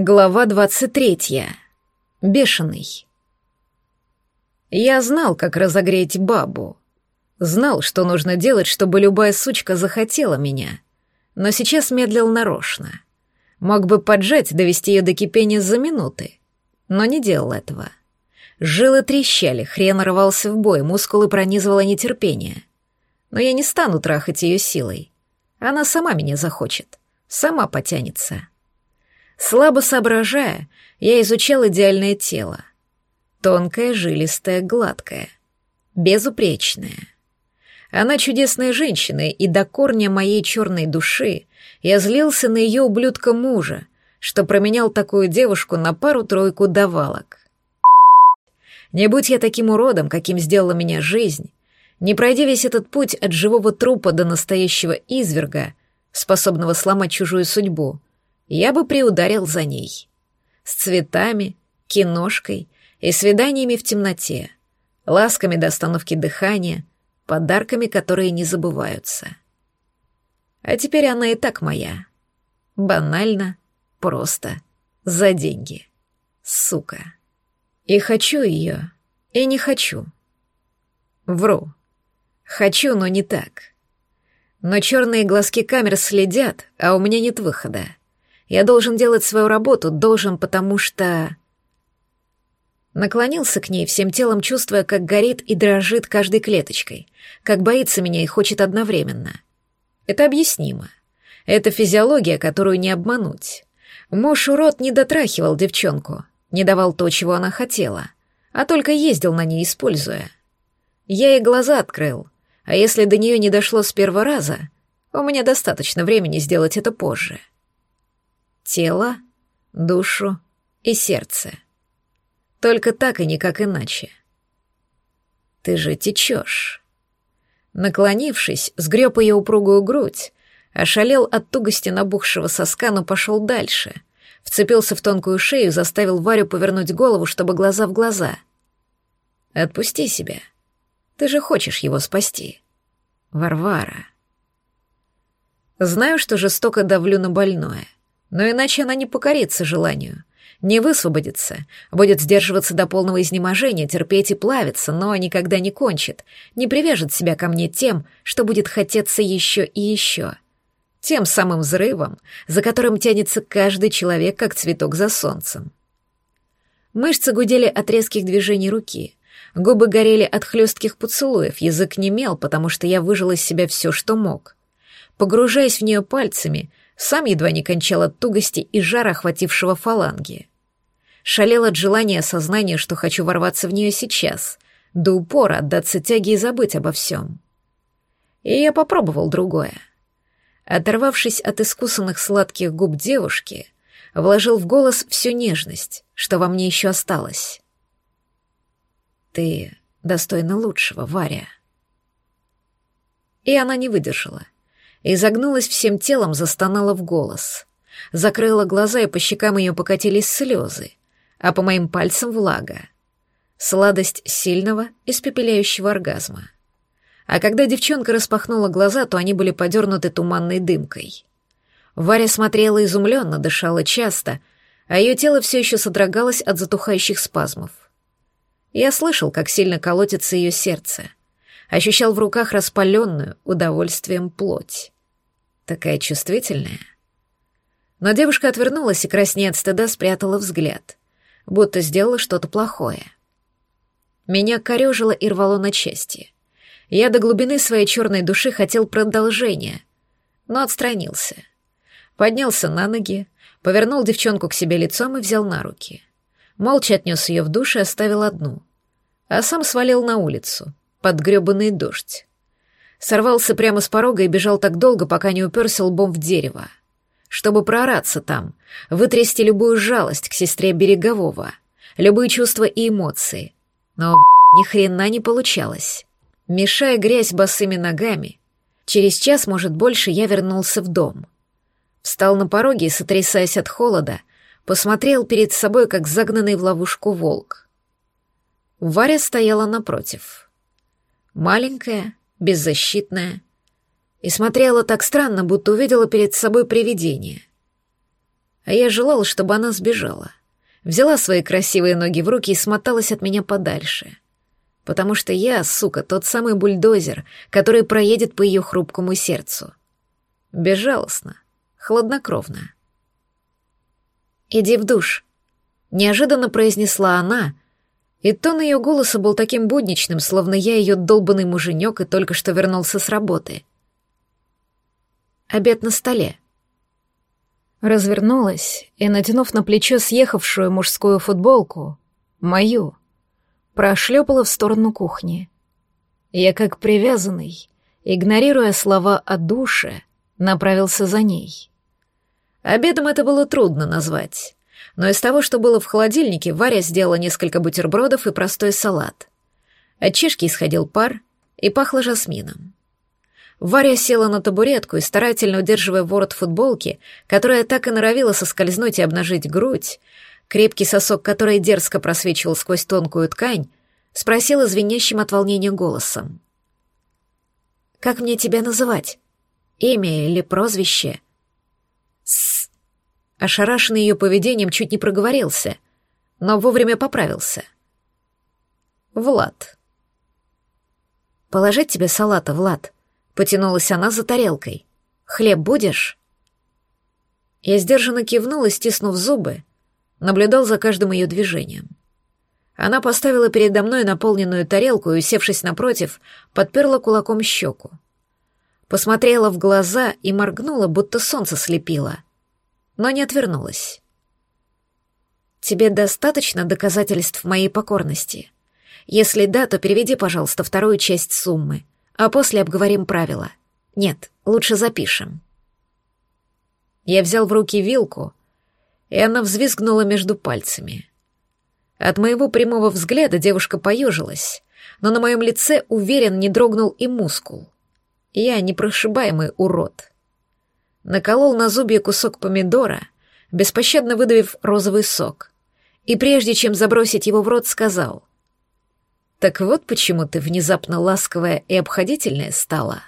Глава двадцать третья. Бешеный. Я знал, как разогреть бабу. Знал, что нужно делать, чтобы любая сучка захотела меня. Но сейчас медлил нарочно. Мог бы поджать, довести ее до кипения за минуты. Но не делал этого. Жилы трещали, хрен рвался в бой, мускулы пронизывало нетерпение. Но я не стану трахать ее силой. Она сама меня захочет. Сама потянется. Слабо соображая, я изучал идеальное тело. Тонкое, жилистое, гладкое. Безупречное. Она чудесная женщина, и до корня моей черной души я злился на ее ублюдка мужа, что променял такую девушку на пару-тройку давалок. Не будь я таким уродом, каким сделала меня жизнь, не пройдя весь этот путь от живого трупа до настоящего изверга, способного сломать чужую судьбу, я бы приударил за ней. С цветами, киношкой и свиданиями в темноте, ласками до остановки дыхания, подарками, которые не забываются. А теперь она и так моя. Банально, просто, за деньги. Сука. И хочу ее, и не хочу. Вру. Хочу, но не так. Но черные глазки камер следят, а у меня нет выхода. Я должен делать свою работу, должен, потому что... Наклонился к ней, всем телом чувствуя, как горит и дрожит каждой клеточкой, как боится меня и хочет одновременно. Это объяснимо. Это физиология, которую не обмануть. Муж урод не дотрахивал девчонку, не давал то, чего она хотела, а только ездил на ней, используя. Я ей глаза открыл, а если до нее не дошло с первого раза, у меня достаточно времени сделать это позже тело, душу и сердце. Только так и никак иначе. Ты же течешь. Наклонившись, сгреб ее упругую грудь, ошалел от тугости набухшего соска, но пошел дальше. Вцепился в тонкую шею, заставил Варю повернуть голову, чтобы глаза в глаза. «Отпусти себя. Ты же хочешь его спасти. Варвара». Знаю, что жестоко давлю на больное — но иначе она не покорится желанию, не высвободится, будет сдерживаться до полного изнеможения, терпеть и плавиться, но никогда не кончит, не привяжет себя ко мне тем, что будет хотеться еще и еще. Тем самым взрывом, за которым тянется каждый человек, как цветок за солнцем. Мышцы гудели от резких движений руки, губы горели от хлестких поцелуев, язык немел, потому что я выжил из себя все, что мог. Погружаясь в нее пальцами, сам едва не кончал от тугости и жара, охватившего фаланги. Шалел от желания осознания, что хочу ворваться в нее сейчас, до упора отдаться тяге и забыть обо всем. И я попробовал другое. Оторвавшись от искусанных сладких губ девушки, вложил в голос всю нежность, что во мне еще осталось. «Ты достойна лучшего, Варя». И она не выдержала — изогнулась всем телом, застонала в голос. Закрыла глаза, и по щекам ее покатились слезы, а по моим пальцам влага. Сладость сильного, испепеляющего оргазма. А когда девчонка распахнула глаза, то они были подернуты туманной дымкой. Варя смотрела изумленно, дышала часто, а ее тело все еще содрогалось от затухающих спазмов. Я слышал, как сильно колотится ее сердце — ощущал в руках распаленную удовольствием плоть. Такая чувствительная. Но девушка отвернулась и краснея от стыда спрятала взгляд, будто сделала что-то плохое. Меня корежило и рвало на части. Я до глубины своей черной души хотел продолжения, но отстранился. Поднялся на ноги, повернул девчонку к себе лицом и взял на руки. Молча отнес ее в душ и оставил одну, а сам свалил на улицу, под грёбаный дождь. Сорвался прямо с порога и бежал так долго, пока не уперся лбом в дерево. Чтобы проораться там, вытрясти любую жалость к сестре Берегового, любые чувства и эмоции. Но, ни хрена не получалось. Мешая грязь босыми ногами, через час, может, больше, я вернулся в дом. Встал на пороге и, сотрясаясь от холода, посмотрел перед собой, как загнанный в ловушку волк. Варя стояла напротив — маленькая, беззащитная, и смотрела так странно, будто увидела перед собой привидение. а я желала, чтобы она сбежала. Взяла свои красивые ноги в руки и смоталась от меня подальше. Потому что я, сука, тот самый бульдозер, который проедет по ее хрупкому сердцу. Безжалостно, хладнокровно. «Иди в душ», — неожиданно произнесла она, и тон ее голоса был таким будничным, словно я ее долбанный муженек и только что вернулся с работы. «Обед на столе», Развернулась и, натянув на плечо съехавшую мужскую футболку, мою, прошлепала в сторону кухни. Я, как привязанный, игнорируя слова о душе, направился за ней. Обедом это было трудно назвать, но из того, что было в холодильнике, Варя сделала несколько бутербродов и простой салат. От чешки исходил пар и пахло жасмином. Варя села на табуретку и, старательно удерживая ворот футболки, которая так и норовила соскользнуть и обнажить грудь, крепкий сосок которой дерзко просвечивал сквозь тонкую ткань, спросила звенящим от волнения голосом. «Как мне тебя называть? Имя или прозвище?» Ошарашенный ее поведением чуть не проговорился, но вовремя поправился. «Влад». «Положить тебе салата, Влад?» Потянулась она за тарелкой. «Хлеб будешь?» Я сдержанно кивнул и, стиснув зубы, наблюдал за каждым ее движением. Она поставила передо мной наполненную тарелку и, усевшись напротив, подперла кулаком щеку. Посмотрела в глаза и моргнула, будто солнце слепило, но не отвернулась. «Тебе достаточно доказательств моей покорности? Если да, то переведи, пожалуйста, вторую часть суммы а после обговорим правила. Нет, лучше запишем. Я взял в руки вилку, и она взвизгнула между пальцами. От моего прямого взгляда девушка поежилась, но на моем лице уверен не дрогнул и мускул. Я непрошибаемый урод. Наколол на зубья кусок помидора, беспощадно выдавив розовый сок, и прежде чем забросить его в рот, сказал — так вот почему ты внезапно ласковая и обходительная стала.